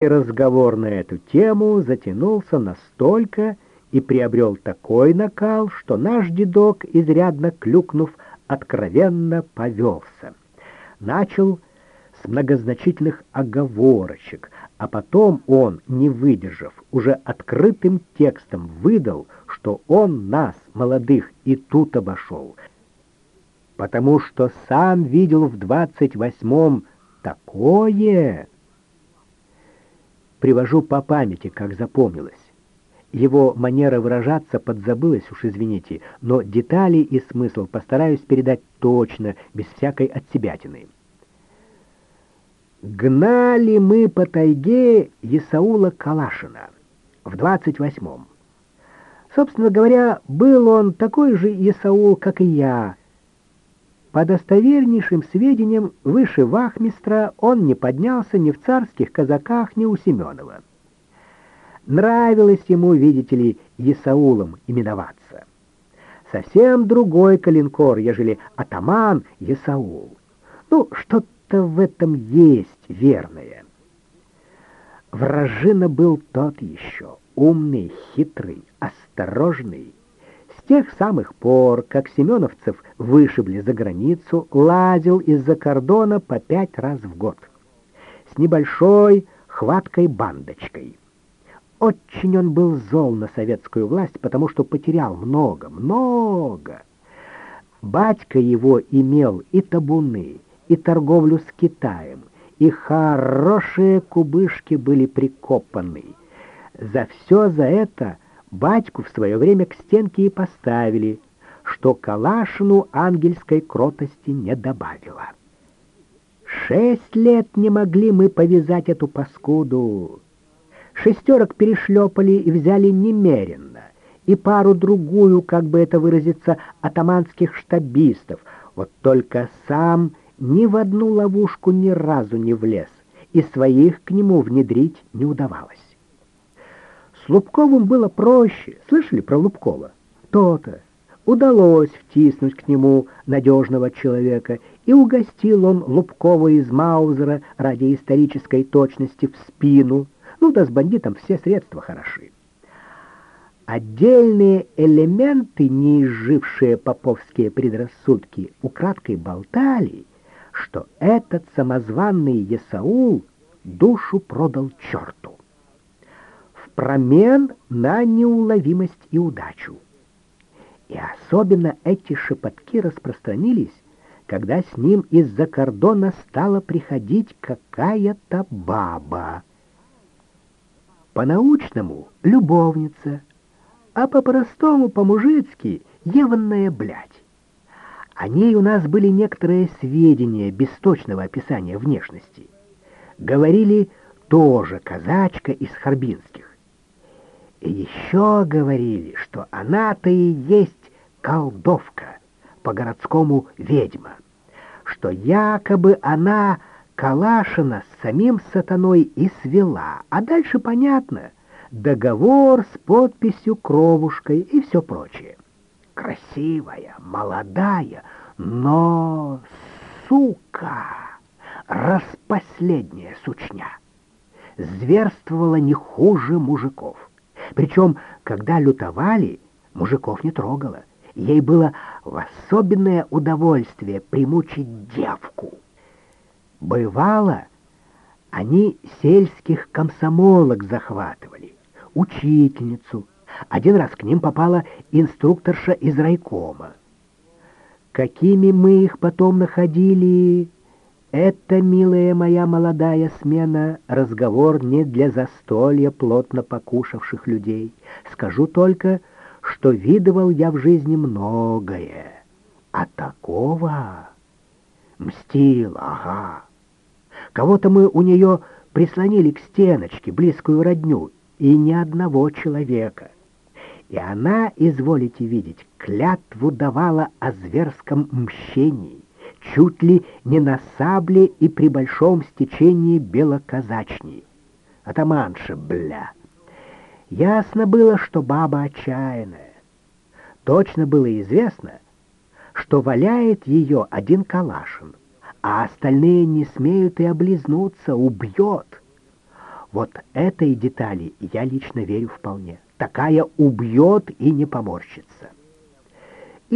И разговор на эту тему затянулся настолько и приобрел такой накал, что наш дедок, изрядно клюкнув, откровенно повелся. Начал с многозначительных оговорочек, а потом он, не выдержав, уже открытым текстом выдал, что он нас, молодых, и тут обошел, потому что сам видел в двадцать восьмом такое привожу по памяти, как запомнилось. Его манера выражаться подзабылась, уж извините, но детали и смысл постараюсь передать точно, без всякой отсебятины. Гнали мы по тайге Исаула Калашина в двадцать восьмом. Собственно говоря, был он такой же Исаул, как и я, по достовернейшим сведениям, выше вахмистра он не поднялся ни в царских казаках, ни у Семенова. Нравилось ему, видите ли, Исаулом именоваться. Совсем другой калинкор, ежели атаман Исаул. Ну, что-то в этом есть верное. Вражина был тот еще, умный, хитрый, осторожный, тех самых пор, как семеновцев вышибли за границу, лазил из-за кордона по пять раз в год. С небольшой хваткой бандочкой. Очень он был зол на советскую власть, потому что потерял много, много. Батька его имел и табуны, и торговлю с Китаем, и хорошие кубышки были прикопаны. За все за это батьку в свое время к стенке и поставили, что Калашину ангельской кротости не добавило. Шесть лет не могли мы повязать эту паскуду. Шестерок перешлепали и взяли немеренно, и пару-другую, как бы это выразиться, атаманских штабистов. Вот только сам ни в одну ловушку ни разу не влез, и своих к нему внедрить не удавалось. Лубковым было проще. Слышали про Лубкова? То-то. Удалось втиснуть к нему надежного человека, и угостил он Лубкова из Маузера ради исторической точности в спину. Ну да с бандитом все средства хороши. Отдельные элементы, не изжившие поповские предрассудки, украдкой болтали, что этот самозванный Есаул душу продал черту промен на неуловимость и удачу. И особенно эти шепотки распространились, когда с ним из-за кордона стала приходить какая-то баба. По-научному — любовница, а по-простому, по-мужицки — еванная блядь. О ней у нас были некоторые сведения без точного описания внешности. Говорили тоже казачка из Харбинских. Еще говорили, что она-то и есть колдовка, по-городскому ведьма, что якобы она Калашина с самим сатаной и свела, а дальше понятно, договор с подписью кровушкой и все прочее. Красивая, молодая, но, сука, распоследняя сучня, зверствовала не хуже мужиков. Причем, когда лютовали, мужиков не трогала. Ей было в особенное удовольствие примучить девку. Бывало, они сельских комсомолок захватывали, учительницу. Один раз к ним попала инструкторша из райкома. Какими мы их потом находили, это, милая моя молодая смена, разговор не для застолья плотно покушавших людей. Скажу только, что видывал я в жизни многое, а такого мстил, ага. Кого-то мы у нее прислонили к стеночке, близкую родню, и ни одного человека. И она, изволите видеть, клятву давала о зверском мщении чуть ли не на сабле и при большом стечении белоказачней. Атаманша, бля! Ясно было, что баба отчаянная. Точно было известно, что валяет ее один Калашин, а остальные не смеют и облизнуться, убьет. Вот этой детали я лично верю вполне. Такая убьет и не поморщится.